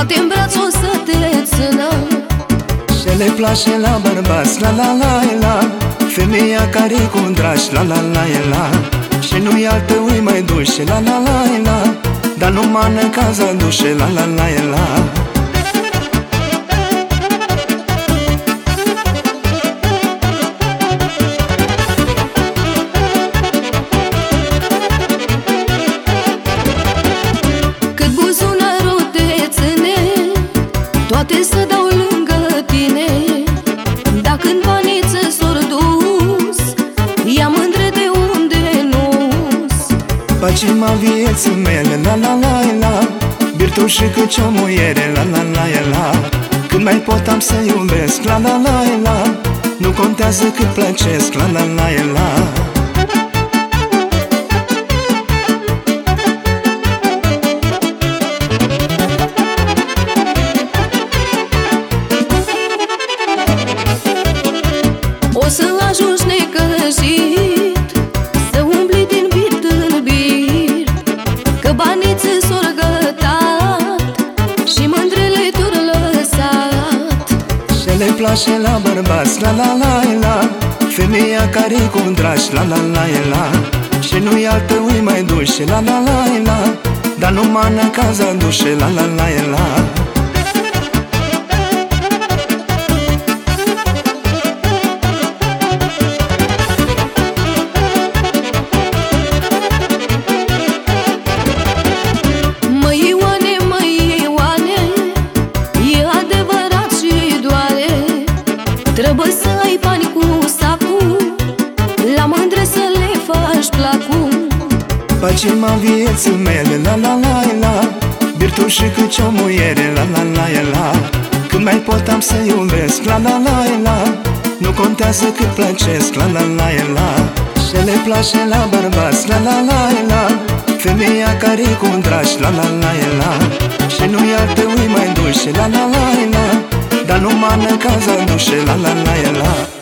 Poate în brațul să te ținam Și le place la bărbați, la la la la. Femeia care cu dragi, la la la la. Și nu-i altă mai dulce, la la la la. Dar nu mană caza duce, la la la la. Pacima vieții mele, la la la la. Birtușii cu ce o muiere, la la la la. Când mai pot am să iubesc, la la la la. Nu contează cât plăcesc, la la la la. O să ajungi necăjit place la bărbați, la la la la. Femeia care cu dragi, la la la la. Și nu-i altă ui mai dușe, la la la la. Dar nu mană caza dușe, la la la la faci placul Pacima vieții mele, la la la la Birtușe cu ce o muiere, la la la la Când mai pot am să iubesc, la la la la Nu contează cât plăcesc, la la la la Și le place la bărbați, la la la la Femeia care cu dragi, la la la la Și nu i te ui mai dușe, la la la la dar nu m-a casa dușe la la la la